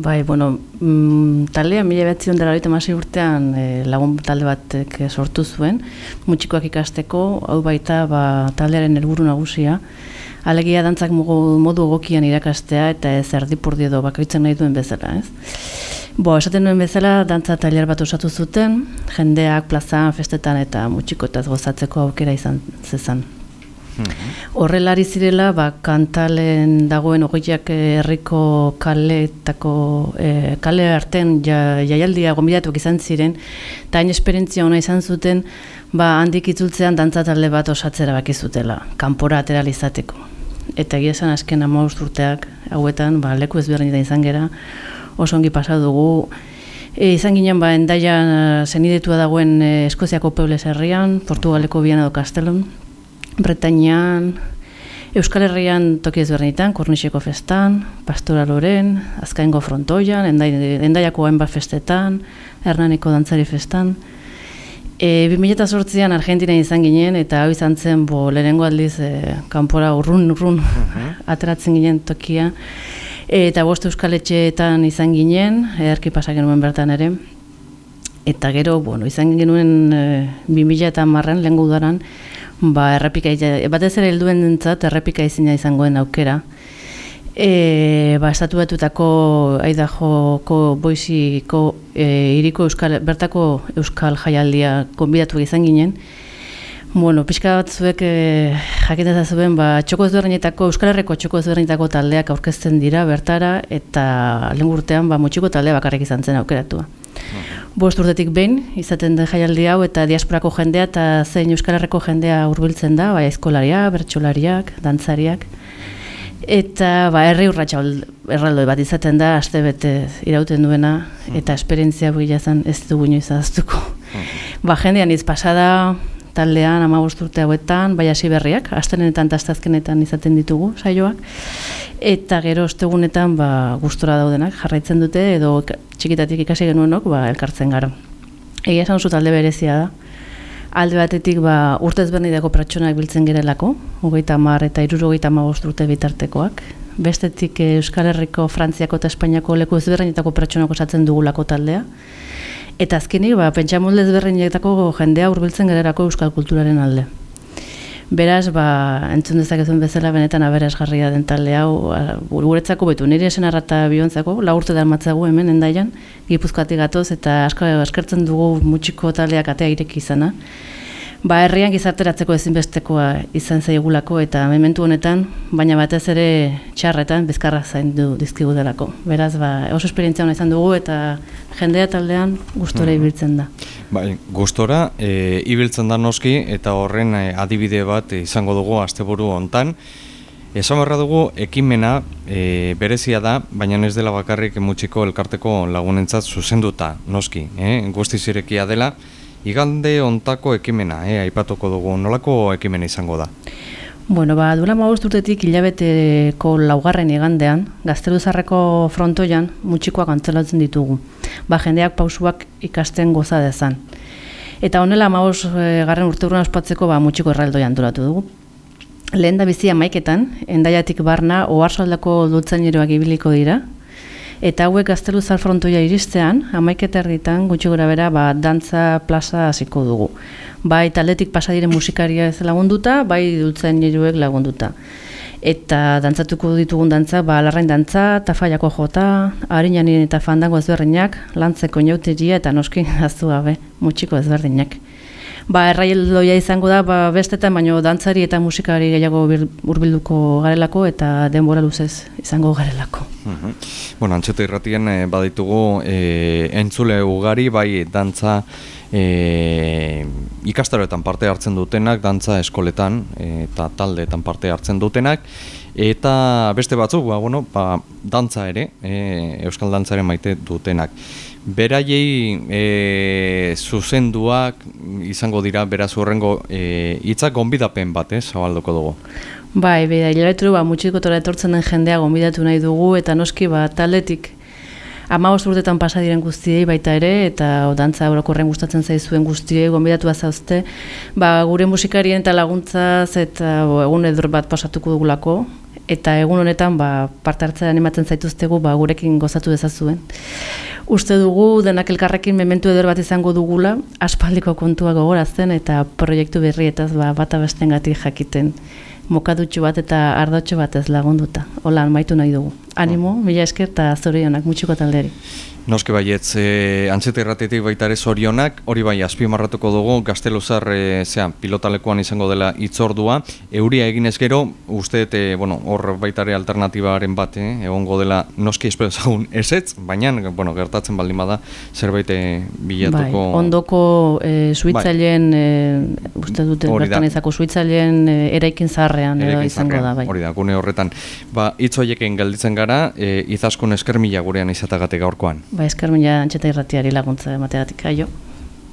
Bai, bueno, mm, taldea mila behatzion dela hori urtean e, lagun talde batek sortu zuen, mutxikoak ikasteko, hau baita ba, taldearen helburu nagusia, alegia dantzak modu egokian irakastea eta ez erdipurdi edo bakoitzen nahi duen bezala, ez? Bo, esaten duen bezala, dantza tailer bat osatu zuten, jendeak plazan, festetan eta mutxiko eta gozatzeko aukera izan zezan. Horrelari zirela, ba, kantalen dagoen ogeiak herriko kaleetako e, kale arten ja, jaialdia gombidatuak izan ziren, eta hain esperientzia ona izan zuten, ba, handik itzultzean dantza talde bat osatzera baki zutela, kanpora ateralizateko. Eta egia esan azken ama urteak hauetan, ba, leku ezberdin da izan gera, oso ongi pasa dugu, E, izan ginen ba, endaia zenidetua dagoen e, Eskoziako Peules herrian, Portugaleko Biana do Castellon, Bretañan, Euskal Herrian toki ezberdinetan, Kornixeko festan, Pastora Loren, Azkaingo Frontoian, Endaiako hainbat festetan, Hernaniko dantzari festan. E, 2008an Argentina izan ginen, eta hau izan zen, bo, lehenengo aldiz, e, kanpora urrun, urrun, uh ateratzen ginen tokia. E, eta bost Euskal Etxeetan izan ginen, erki pasak genuen bertan ere. Eta gero, bueno, izan genuen e, 2000 marren, lehen gudaran, ba, errepika, batez ere helduen dintzat, errepika izina izangoen aukera. E, ba, estatu batutako aidajoko boiziko e, iriko euskal, bertako euskal jaialdia konbidatu izan ginen. Bueno, pixka bat zuek e, jakintza zuen, ba, txoko ezberdinetako, Euskal Herriko txoko ezberdinetako taldeak aurkezten dira bertara, eta lehen urtean ba, mutxiko taldea bakarrik izan zen aukeratua. Bost urtetik behin, izaten den jaialdi hau eta diasporako jendea eta zein Euskal Herriko jendea hurbiltzen da, bai eskolaria, bertsolariak, dantzariak. Eta ba, herri urratxa erraldoi bat izaten da, aste bete irauten duena, eta esperientzia bila zen ez dugu inoiz aztuko. Ba, jendean iz pasada taldean ama urte hauetan, bai hasi berriak, astenetan eta astazkenetan izaten ditugu saioak, eta gero ostegunetan ba, gustora daudenak jarraitzen dute, edo txikitatik ikasi genuenok ba, elkartzen gara. Egia esan oso talde berezia da, alde batetik ba, urte ezberdinetako pertsonak biltzen gerelako, hogeita mar eta irurogeita ma urte bitartekoak, bestetik Euskal Herriko, Frantziako eta Espainiako leku ezberdinetako pertsonak osatzen dugulako taldea, Eta azkenik, ba, pentsa molde ezberdinetako jendea hurbiltzen gererako euskal kulturaren alde. Beraz, ba, entzun dezakezun bezala benetan aberazgarria den talde hau, guretzako betu, nire esen arrata biontzako, lagurte da matzagu hemen endaian, gipuzkoatik gatoz, eta asko askertzen dugu mutxiko taldeak atea ireki izana ba, herrian gizarteratzeko ezinbestekoa izan zaigulako eta mementu honetan, baina batez ere txarretan bizkarra zain du dizkigu delako. Beraz, ba, oso esperientzia hona izan dugu eta jendea taldean gustora mm. ibiltzen da. Bai, gustora e, ibiltzen da noski eta horren e, adibide bat izango dugu asteburu hontan. Esan barra dugu, ekimena e, berezia da, baina ez dela bakarrik mutxiko elkarteko lagunentzat zuzenduta, noski, eh? guztizirekia dela, Igande ontako ekimena, eh, aipatuko dugu, nolako ekimena izango da? Bueno, ba, duela maust urtetik hilabeteko laugarren igandean, gazteluzarreko frontoian mutxikoak antzelatzen ditugu. Ba, jendeak pausuak ikasten goza dezan. Eta honela maus e, garren urte ospatzeko ba, mutxiko erraldoian duratu dugu. Lehen da bizia maiketan, endaiatik barna, oharsoaldako dultzaineroak ibiliko dira, Eta hauek gaztelu zalfrontoia iristean, amaiketa erditan, gutxi gura bera, ba, dantza plaza hasiko dugu. Bai, taldetik pasadiren musikaria ez lagunduta, bai dutzen niruek lagunduta. Eta dantzatuko ditugun dantza, ba, larrain dantza, tafaiako jota, harinanin eta fandango ezberdinak, lantzeko inauteria eta noski aztu gabe, mutxiko ezberdinak ba, erraieldoia izango da ba, bestetan, baino dantzari eta musikari gehiago hurbilduko garelako eta denbora luzez izango garelako. Mhm. Bueno, antxeta irratien eh, baditugu e, entzule ugari, bai dantza e, ikastaroetan parte hartzen dutenak, dantza eskoletan eta taldeetan parte hartzen dutenak, eta beste batzuk, ba, bueno, ba, dantza ere, e, euskal dantzaren maite dutenak. Beraiei e, zuzenduak izango dira beraz horrengo e, hitzak gonbidapen bat, eh, zabalduko dugu. Bai, bera, hilabetu, ba, mutxiko tora etortzen den jendea gonbidatu nahi dugu, eta noski, ba, taletik ama urtetan pasa diren guztiei baita ere, eta odantza orokorren gustatzen zaizuen guztiei gonbidatu bazauzte, ba, gure musikarien eta laguntzaz eta bo, egun edur bat pasatuko dugulako, eta egun honetan ba, parte hartzean ematen zaituztegu ba, gurekin gozatu dezazuen. Uste dugu denak elkarrekin mementu eder bat izango dugula, aspaldiko kontua gogorazten eta proiektu berrietaz ba, bata bestengatik jakiten mokadutxo bat eta ardatxo bat ez lagunduta. Hola, maitu nahi dugu. Animo, mila esker eta zorionak, mutxuko talderi. Noske baietz, e, antzete erratetik baita ere zorionak, hori bai, azpimarratuko dugu, gazteluzar, e, zean, pilotalekuan izango dela itzordua, euria eginez gero, uste, e, bueno, hor baita ere alternatibaren bat, e, egongo dela, noski espero zagun esetz, baina, bueno, gertatzen baldin bada, zerbait bilatuko... Bai, ondoko e, suitzaileen, bai. e, uste dute, bertan izako suitzaileen e, eraikin zaharrean, edo izango da, bai. Hori da, gune horretan, ba, itzoiekin gelditzen gara, e, izaskun eskermila gurean izatagatik gaurkoan. Ba, esker mila antxeta irratiari laguntza emateatik, aio.